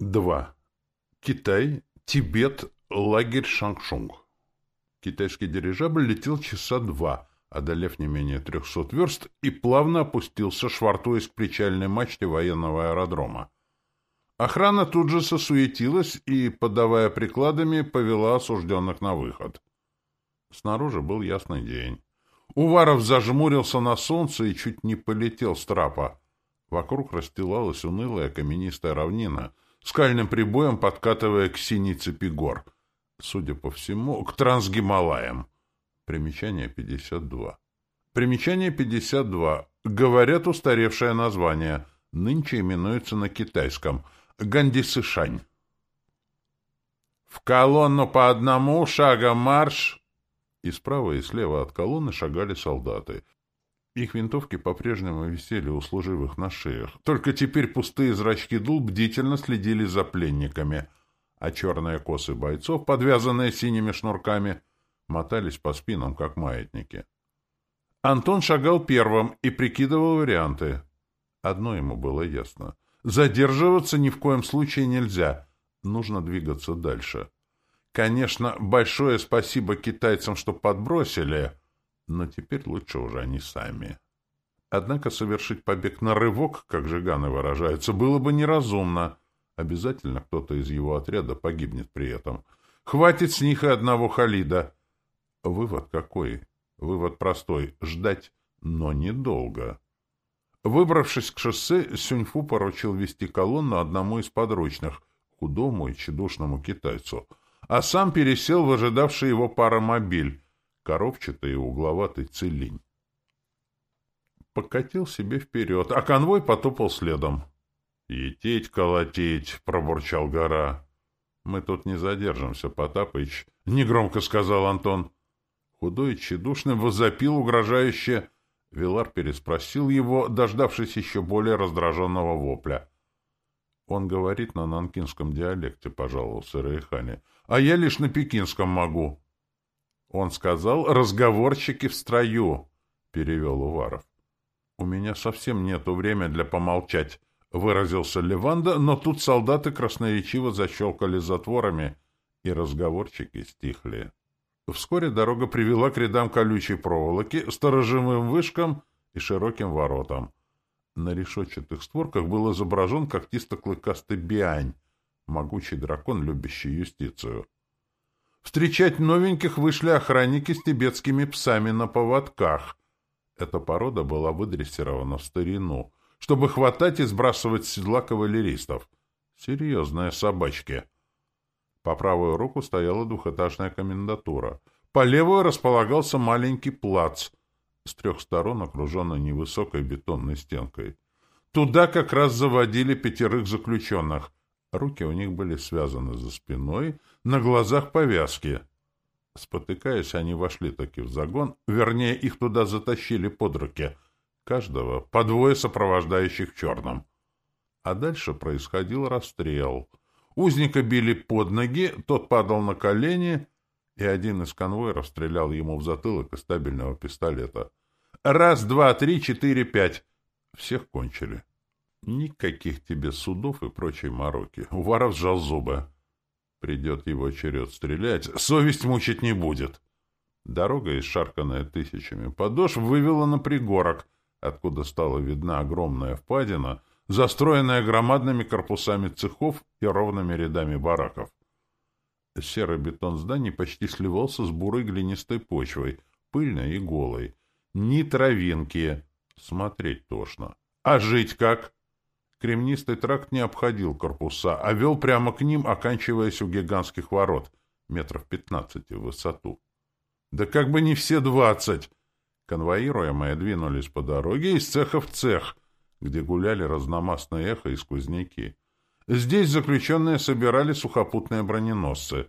2. Китай, Тибет, лагерь Шангшунг. Китайский дирижабль летел часа два, одолев не менее 300 верст, и плавно опустился, швартуясь к причальной мачте военного аэродрома. Охрана тут же сосуетилась и, подавая прикладами, повела осужденных на выход. Снаружи был ясный день. Уваров зажмурился на солнце и чуть не полетел с трапа. Вокруг расстилалась унылая каменистая равнина, скальным прибоем подкатывая к синей цепи гор. Судя по всему, к Трансгималаям. Примечание 52. Примечание 52. Говорят, устаревшее название. Нынче именуется на китайском. Гандисышань. «В колонну по одному, шагом марш!» И справа, и слева от колонны шагали солдаты. Их винтовки по-прежнему висели у служивых на шеях. Только теперь пустые зрачки дул бдительно следили за пленниками, а черные косы бойцов, подвязанные синими шнурками, мотались по спинам, как маятники. Антон шагал первым и прикидывал варианты. Одно ему было ясно. Задерживаться ни в коем случае нельзя. Нужно двигаться дальше. Конечно, большое спасибо китайцам, что подбросили, но теперь лучше уже они сами. Однако совершить побег на рывок, как жиганы выражаются, было бы неразумно. Обязательно кто-то из его отряда погибнет при этом. Хватит с них и одного Халида. Вывод какой? Вывод простой — ждать, но недолго. Выбравшись к шоссе, Сюньфу поручил вести колонну одному из подручных, худому и тщедушному китайцу — а сам пересел в ожидавший его паромобиль, коробчатый и угловатый целинь. Покатил себе вперед, а конвой потопал следом. — Ететь, колотеть, — пробурчал гора. — Мы тут не задержимся, Потапыч, — негромко сказал Антон. Худой и тщедушный возопил угрожающе. Вилар переспросил его, дождавшись еще более раздраженного вопля. — Он говорит на нанкинском диалекте, — пожаловался Рейхани. — А я лишь на пекинском могу. Он сказал, — разговорчики в строю, — перевел Уваров. — У меня совсем нету времени для помолчать, — выразился Леванда, но тут солдаты красноречиво защелкали затворами, и разговорчики стихли. Вскоре дорога привела к рядам колючей проволоки, сторожевым вышкам и широким воротам. На решетчатых створках был изображен когтисто-клыкастый биань, могучий дракон, любящий юстицию. Встречать новеньких вышли охранники с тибетскими псами на поводках. Эта порода была выдрессирована в старину, чтобы хватать и сбрасывать с седла кавалеристов. Серьезные собачки. По правую руку стояла двухэтажная комендатура. По левую располагался маленький плац — с трех сторон окруженный невысокой бетонной стенкой. Туда как раз заводили пятерых заключенных. Руки у них были связаны за спиной, на глазах повязки. Спотыкаясь, они вошли таки в загон, вернее, их туда затащили под руки. Каждого по двое сопровождающих в черном. А дальше происходил расстрел. Узника били под ноги, тот падал на колени, и один из конвоиров стрелял ему в затылок из стабильного пистолета. Раз, два, три, четыре, пять. Всех кончили. Никаких тебе судов и прочей мороки. Уваров сжал зубы. Придет его черед стрелять, совесть мучить не будет. Дорога, исшарканная тысячами подошв, вывела на пригорок, откуда стала видна огромная впадина, застроенная громадными корпусами цехов и ровными рядами бараков. Серый бетон зданий почти сливался с бурой глинистой почвой, пыльной и голой. Ни травинки. Смотреть тошно. А жить как? Кремнистый тракт не обходил корпуса, а вел прямо к ним, оканчиваясь у гигантских ворот, метров пятнадцати в высоту. Да как бы не все двадцать! Конвоируемые двинулись по дороге из цеха в цех, где гуляли разномастные эхо и сквозняки. Здесь заключенные собирали сухопутные броненосцы.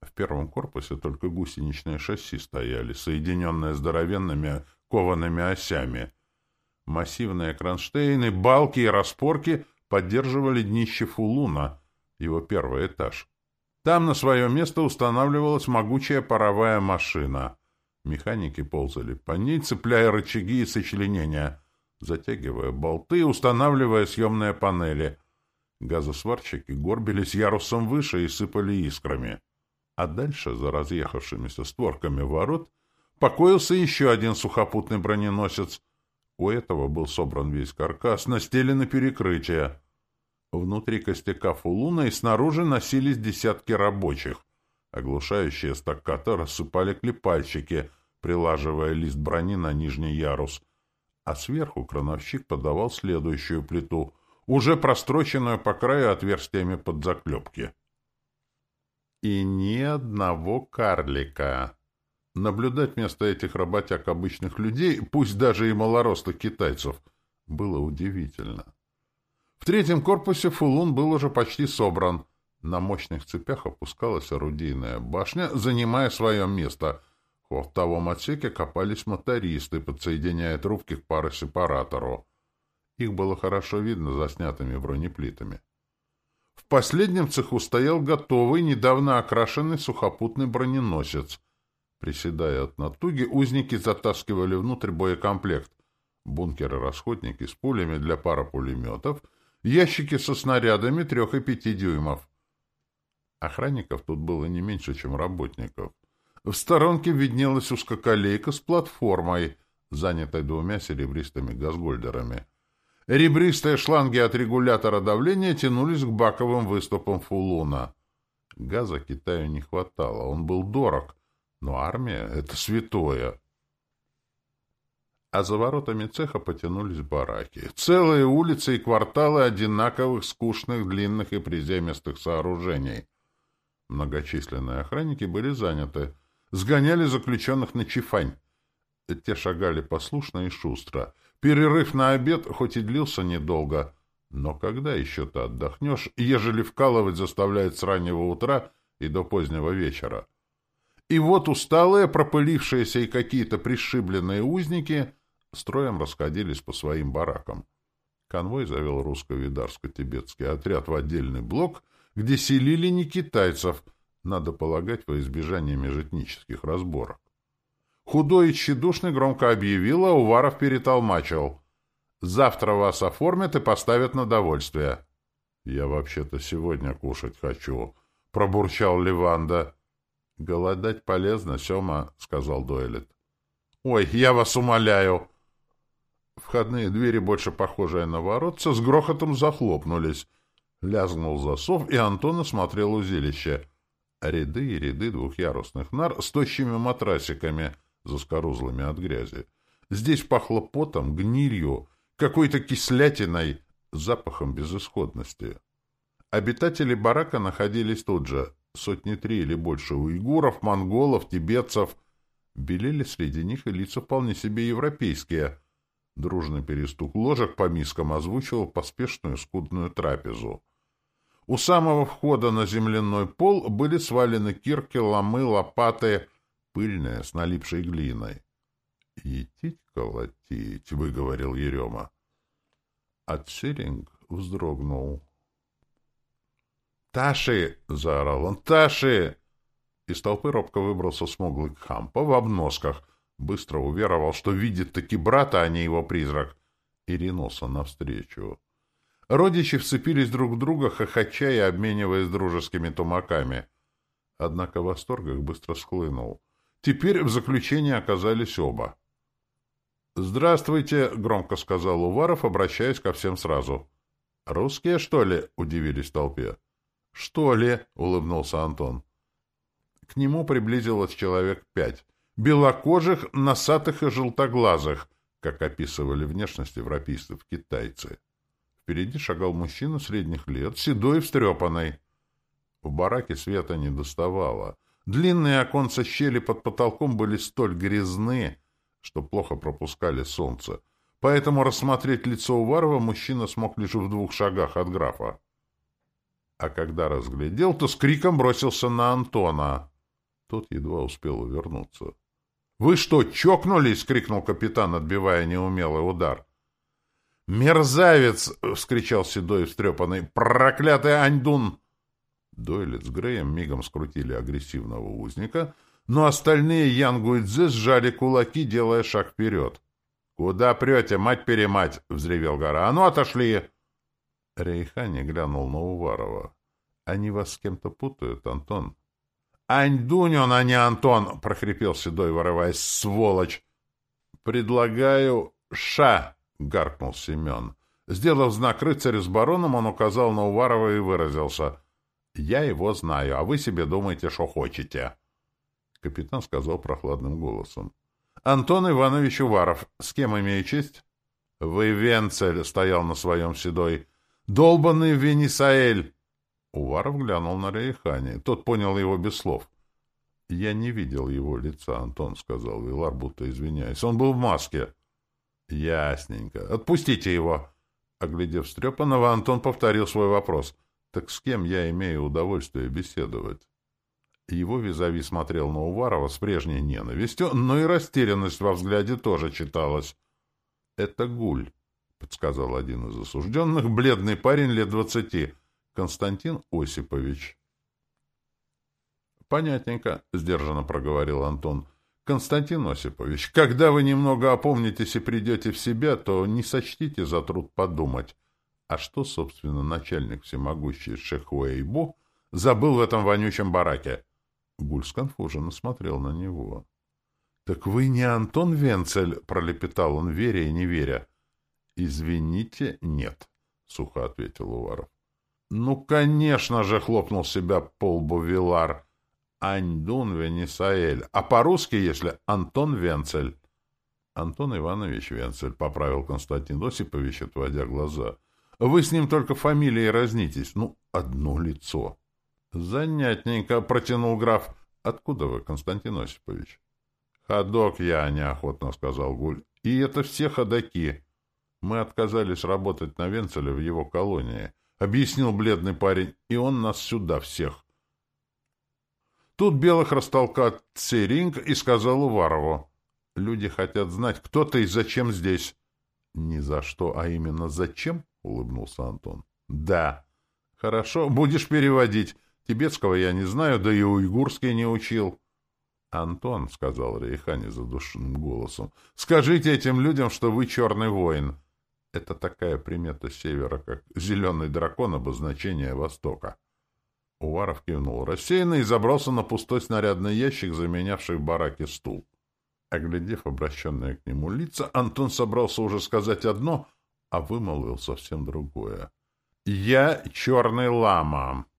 В первом корпусе только гусеничные шасси стояли, соединенные здоровенными коваными осями. Массивные кронштейны, балки и распорки поддерживали днище фулуна, его первый этаж. Там на свое место устанавливалась могучая паровая машина. Механики ползали по ней, цепляя рычаги и сочленения, затягивая болты, устанавливая съемные панели — Газосварщики горбились ярусом выше и сыпали искрами. А дальше, за разъехавшимися створками ворот, покоился еще один сухопутный броненосец. У этого был собран весь каркас, настелены перекрытия. Внутри костяка фулуна и снаружи носились десятки рабочих. Оглушающие стаккато рассыпали клепальщики, прилаживая лист брони на нижний ярус. А сверху крановщик подавал следующую плиту, уже простроченную по краю отверстиями под заклепки. И ни одного карлика. Наблюдать вместо этих работяг обычных людей, пусть даже и малорослых китайцев, было удивительно. В третьем корпусе фулун был уже почти собран. На мощных цепях опускалась орудийная башня, занимая свое место. В хвостовом отсеке копались мотористы, подсоединяя трубки к паросепаратору. Их было хорошо видно заснятыми бронеплитами. В последнем цеху стоял готовый, недавно окрашенный сухопутный броненосец. Приседая от натуги, узники затаскивали внутрь боекомплект. Бункеры-расходники с пулями для паропулеметов, ящики со снарядами трех и пяти дюймов. Охранников тут было не меньше, чем работников. В сторонке виднелась узкоколейка с платформой, занятой двумя серебристыми газгольдерами — Ребристые шланги от регулятора давления тянулись к баковым выступам фулуна. Газа Китаю не хватало, он был дорог, но армия — это святое. А за воротами цеха потянулись бараки. Целые улицы и кварталы одинаковых, скучных, длинных и приземистых сооружений. Многочисленные охранники были заняты. Сгоняли заключенных на Чифань. Те шагали послушно и шустро — Перерыв на обед хоть и длился недолго, но когда еще ты отдохнешь, ежели вкалывать заставляет с раннего утра и до позднего вечера? И вот усталые, пропылившиеся и какие-то пришибленные узники строем расходились по своим баракам. Конвой завел русско-видарско-тибетский отряд в отдельный блок, где селили не китайцев, надо полагать, во избежание межэтнических разборок. Худой и тщедушный громко объявил, а Уваров перетолмачил. «Завтра вас оформят и поставят на довольствие». «Я вообще-то сегодня кушать хочу», — пробурчал Ливанда. «Голодать полезно, Сема», — сказал Дойлет. «Ой, я вас умоляю!» Входные двери, больше похожие на воротца, с грохотом захлопнулись. Лязгнул засов, и Антон осмотрел узилище. Ряды и ряды двухъярусных нар с тощими матрасиками — заскорузлыми от грязи. Здесь пахло потом, гнилью, какой-то кислятиной, запахом безысходности. Обитатели барака находились тут же. Сотни три или больше уйгуров, монголов, тибетцев. Белели среди них и лица вполне себе европейские. Дружный перестук ложек по мискам озвучивал поспешную скудную трапезу. У самого входа на земляной пол были свалены кирки, ломы, лопаты — пыльная, с налипшей глиной. — Етить колотить, — выговорил Ерема. Отсеринг вздрогнул. «Таши!» — заорал он. «Таши!» Из толпы робко выбрался смуглый хампа в обносках, быстро уверовал, что видит таки брата, а не его призрак, и ринулся навстречу. Родичи вцепились друг в друга, хохоча и обмениваясь дружескими тумаками. Однако восторг их быстро схлынул. Теперь в заключении оказались оба. «Здравствуйте», — громко сказал Уваров, обращаясь ко всем сразу. «Русские, что ли?» — удивились толпе. «Что ли?» — улыбнулся Антон. К нему приблизилось человек пять. Белокожих, носатых и желтоглазых, как описывали внешность европейцев китайцы. Впереди шагал мужчина средних лет, седой и встрепанный. В бараке света не доставало — Длинные оконца щели под потолком были столь грязны, что плохо пропускали солнце. Поэтому рассмотреть лицо Уварова мужчина смог лишь в двух шагах от графа. А когда разглядел, то с криком бросился на Антона. Тот едва успел увернуться. — Вы что, чокнулись? — крикнул капитан, отбивая неумелый удар. «Мерзавец!» — вскричал седой встрепанный. «Проклятый Аньдун!» Дойлет с Греем мигом скрутили агрессивного узника, но остальные Янгу и Дзе сжали кулаки, делая шаг вперед. — Куда прете, мать-перемать? — взревел гора. — А ну, отошли! Рейхани глянул на Уварова. Они вас с кем-то путают, Антон. «Ань Дуньон, а не Антон!» — прохрипел Седой, вырываясь. «Сволочь!» «Предлагаю ша!» — гаркнул Семен. Сделав знак рыцарю с бароном, он указал на Уварова и выразился. «Я его знаю, а вы себе думаете, что хотите». Капитан сказал прохладным голосом. «Антон Иванович Уваров, с кем имею честь?» «Вы Венцель!» — стоял на своем седой. «Долбанный Венесаэль!» Уваров глянул на Рейхани. Тот понял его без слов. — Я не видел его лица, Антон, — сказал Вилар, будто извиняясь. — Он был в маске. — Ясненько. Отпустите его. Оглядев Стрепанова, Антон повторил свой вопрос. — Так с кем я имею удовольствие беседовать? Его визави смотрел на Уварова с прежней ненавистью, но и растерянность во взгляде тоже читалась. — Это Гуль, — подсказал один из осужденных, бледный парень лет двадцати — Константин Осипович. «Понятненько», — сдержанно проговорил Антон. «Константин Осипович, когда вы немного опомнитесь и придете в себя, то не сочтите за труд подумать, а что, собственно, начальник всемогущий Шехуэйбу забыл в этом вонючем бараке?» Гуль сконфуженно смотрел на него. «Так вы не Антон Венцель?» — пролепетал он, веря и не веря. «Извините, нет», — сухо ответил Уваров. «Ну, конечно же!» — хлопнул себя по лбу Вилар. «Аньдун Венесаэль. А по-русски, если Антон Венцель». «Антон Иванович Венцель», — поправил Константин Осипович, отводя глаза. «Вы с ним только фамилией разнитесь. Ну, одно лицо». «Занятненько», — протянул граф. «Откуда вы, Константин Осипович?» «Ходок я», — неохотно сказал Гуль. «И это все ходаки. Мы отказались работать на Венцеля в его колонии». — объяснил бледный парень, — и он нас сюда всех. Тут Белых растолкал Церинг и сказал Уварову. «Люди хотят знать, кто ты и зачем здесь». «Ни за что, а именно зачем?» — улыбнулся Антон. «Да». «Хорошо, будешь переводить. Тибетского я не знаю, да и уйгурский не учил». «Антон», — сказал Рейхани задушенным голосом, — «скажите этим людям, что вы черный воин». Это такая примета севера, как зеленый дракон обозначение Востока. Уваров кивнул рассеянно и забрался на пустой снарядный ящик, заменявший в бараке стул. Оглядев обращенные к нему лица, Антон собрался уже сказать одно, а вымолвил совсем другое. «Я черный лама!»